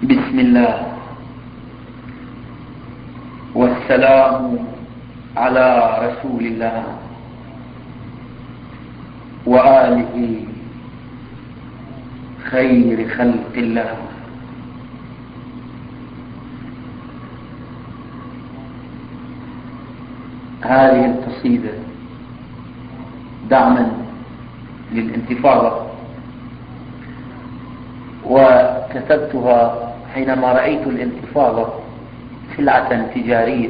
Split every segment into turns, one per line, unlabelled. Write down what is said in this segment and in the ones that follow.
بسم الله. والسلام على رسول الله وآله خير خلق الله. هذه القصيدة دعما للانتفاضة وكتبتها حينما رأيت الانتفاضة سلعة تجارية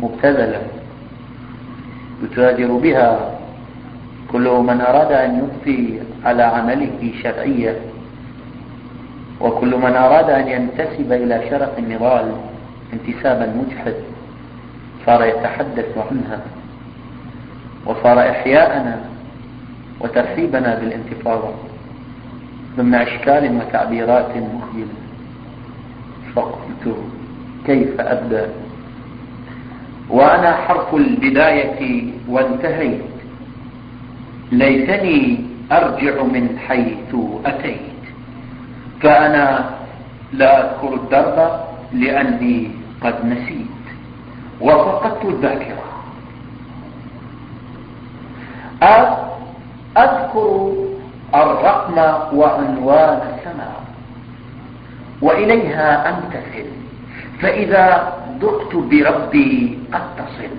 مبتذلة يتاجر بها كل من أراد أن يضفي على عمله شرعية وكل من أراد أن ينتسب إلى شرف النضال انتسابا مجحد صار يتحدث عنها وصار إحياءنا وترحيبنا بالانتفاضة ضمن أشكال وتعبيرات مخجلة فقلت كيف أبدأ؟ وأنا حرف البداية وانتهيت. ليتني أرجع من حيث أتيت. فأنا لا أذكر الدرب لأني قد نسيت. وفقدت الذاكرة. أذكر الرقم وعنوان السماء. وإليها أمتثل فإذا دقت بربي أتصل.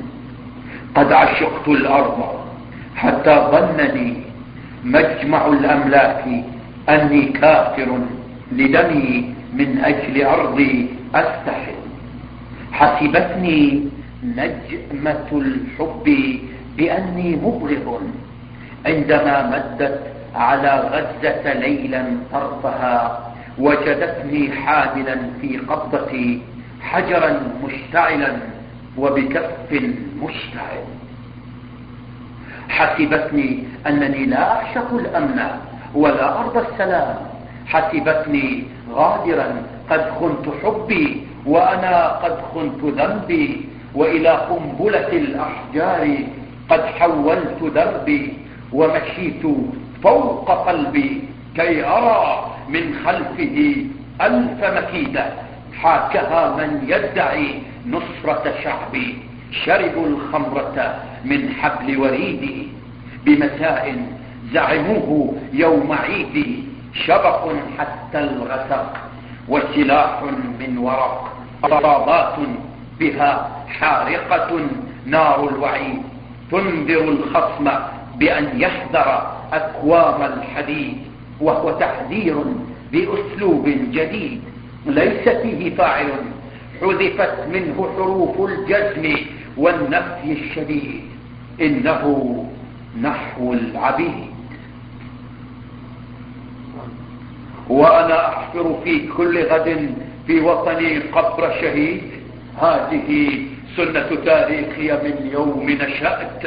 قد عشقت الأرض حتى ظنني مجمع الأملاك أني كافر لدمي من أجل أرضي أستحل. حسبتني نجمة الحب بأني مبغض عندما مدت على غزة ليلا طرفها وجدتني حاملا في قبضتي حجرا مشتعلا وبكف مشتعل. حسبتني أنني لا أعشق الأمن ولا أرضى السلام. حسبتني غادرا قد خنت حبي وأنا قد خنت ذنبي وإلى قنبلة الأحجار قد حولت دربي ومشيت فوق قلبي كي أرى من خلفه ألف مكيدة. حاكها من يدعي نصرة شعبي. شربوا الخمرة من حبل وريدي بمساء زعموه يوم عيدي شبق حتى الغسق وسلاح من ورق. أرابات بها حارقة نار الوعيد. تنذر الخصم بأن يحذر أكوام الحديد. وهو تحذير بأسلوب جديد ليس فيه فاعل. حذفت منه حروف الجزم والنفي الشديد. إنه نحو العبيد. وأنا أحفر في كل غد في وطني قبر شهيد. هذه سنة تاريخي من يوم نشأت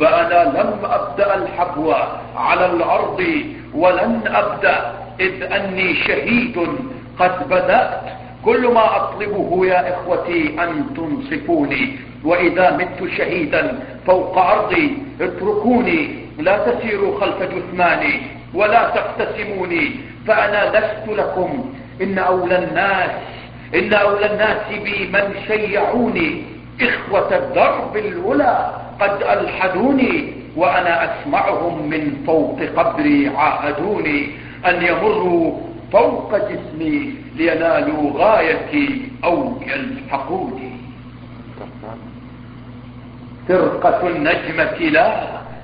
فأنا لم أبدأ الحبو على الأرض ولن أبدأ إذ أني شهيد قد بدأت. كل ما أطلبه يا إخوتي أن تنصفوني وإذا مت شهيدا فوق أرضي اتركوني لا تسيروا خلف جثماني ولا تقتسموني فأنا لست لكم. إن أولى الناس إن أولى الناس بي من شيعوني. إخوة الدرب الأولى قد ألحدوني وأنا أسمعهم من فوق قبري عاهدوني أن يمروا فوق جسمي لينالوا غايتي أو يلحقوني. فرقة النجمة لا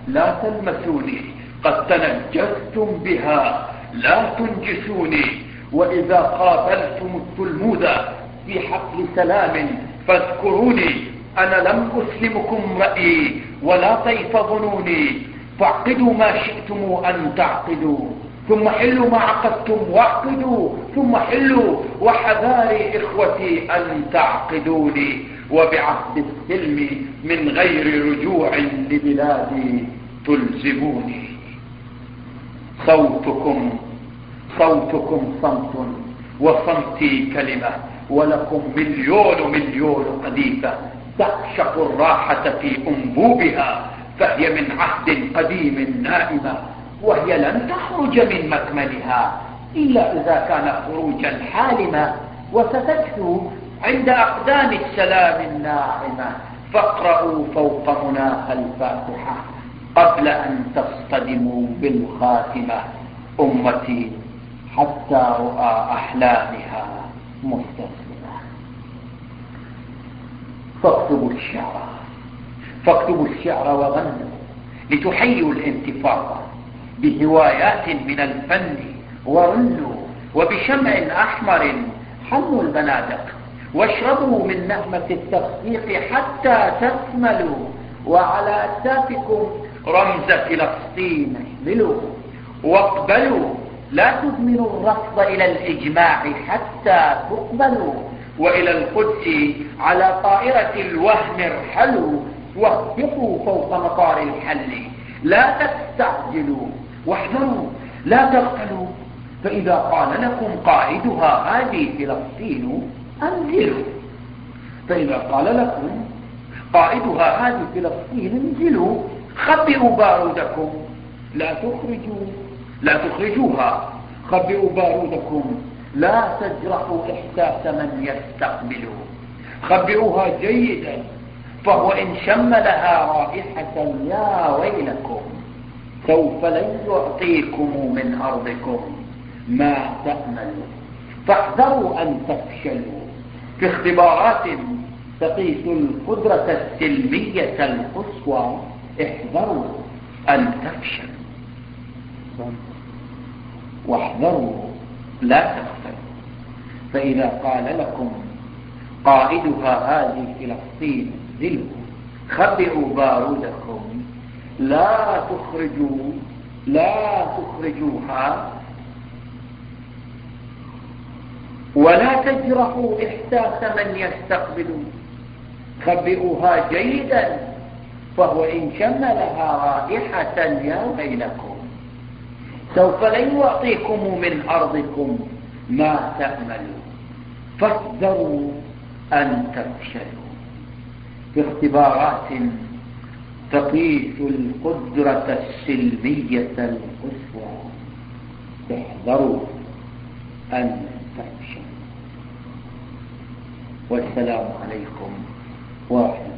لا تلمسوني قد تنجستم بها لا تنجسوني. وإذا قابلتم التلموذ في حفل سلام فاذكروني أنا لم أسلمكم رأيي ولا طيف ظنوني فاعقدوا ما شئتم أن تعقدوا. ثم حلوا ما عقدتم واعقدوا. ثم حلوا وحذاري إخوتي أن تعقدوني. وبعهد السلم من غير رجوع لبلادي تلزموني. صوتكم صوتكم صمت وصمتي كلمة ولكم مليون مليون قذيفة تعشق الراحة في أنبوبها فهي من عهد قديم نائمة وهي لن تخرج من مكمنها إلا إذا كان خروجا حالما وستكثو عند أقدام السلام الناعمة. فاقرأوا فوق مناخ الفاتحة قبل أن تصطدموا بالخاتمة. أمتي حتى رؤى أحلامها مستسلمة. فاكتبوا الشعر. فاكتبوا الشعر وغنوا لتحيوا الانتفاضة بهوايات من الفن ورنوا وبشمع أحمر حموا البنادق واشربوا من نعمة التصديق حتى تكملوا وعلى أكتافكم رمز فلسطين احملوا واقبلوا لا تدمنوا الرفض إلى الإجماع حتى تقبلوا وإلى القدس على طائرة الوهم ارحلوا واهبطوا فوق مطار الحل. لا تستعجلوا واحذروا لا تغفلوا. فإذا قال لكم قائدها هذه فلسطين أنزلوا. فإذا قال لكم قائدها هذه فلسطين انزلوا. خبئوا بارودكم. لا تخرجوا لا تخرجوها. خبئوا بارودكم. لا تجرحوا إحساس من يستقبل خبئوها جيدا فهو إن شم لها رائحة يا ويلكم سوف لن يعطيكم من أرضكم ما تأملوا. فاحذروا أن تفشلوا. في اختبارات تقيس القدرة السلمية القصوى احذروا أن تفشلوا. واحذروا لا تغفلوا فإذا قال لكم قائدها هذه فلسطين انزلوا خبئوا بارودكم لا تخرجوا لا تخرجوها ولا تجرحوا إحساس من يستقبل. خبئوها جيدا فهو إن شم لها رائحة يا ويلكم. سوف لن يعطيكم من أرضكم ما تأملوا فاحذروا أن تفشلوا. في اختبارات تقيس القدرة السلمية القصوى. احذروا أن تفشلوا. والسلام عليكم ورحمة